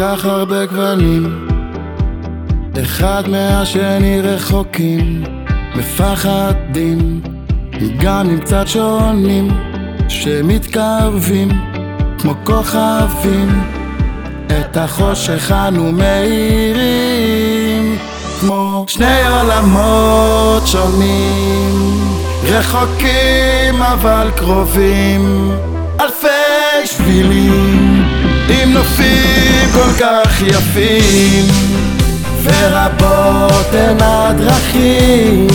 כך הרבה גוונים. אחד מהשני רחוקים, מפחדים גם עם קצת שונים שמתקרבים כמו כוכבים. את החושך אנו מאירים כמו שני עולמות שונים. רחוקים אבל קרובים אלפי שבילים נופים כל כך יפים ורבות הן הדרכים.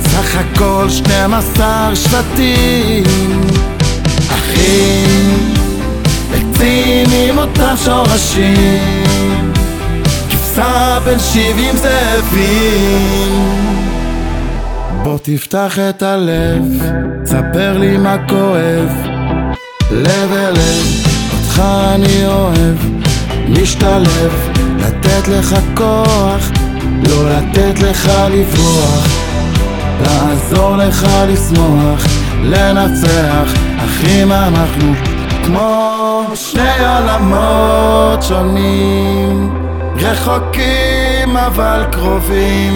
סך הכל שנים עשר שבטים אחים עצים עם אותם שורשים. כבשה בין שבעים זאבים. בוא תפתח את הלב, ספר לי מה כואב לב אל לב, אותך אני אוהב, משתלב לתת לך כוח, לא לתת לך לברוח. לעזור לך לשמוח, לנצח, אחים אנחנו כמו שני עולמות שונים. רחוקים אבל קרובים.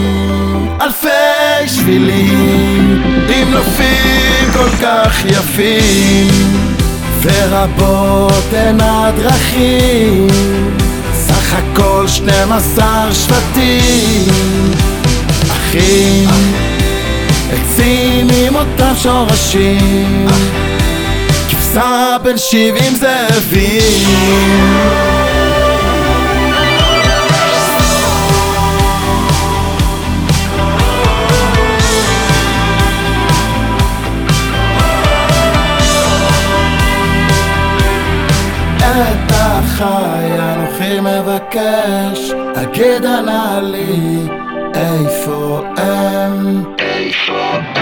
אלפי שבילים עם נופים כל כך יפים ורבות הן הדרכים סך הכל שנים עשר שבטים. אחים עצים עם אותם שורשים כבשה בין שבעים זאבים אתה חי, אנוכי מבקש, הגד עלה לי, איפה הם? איפה הם?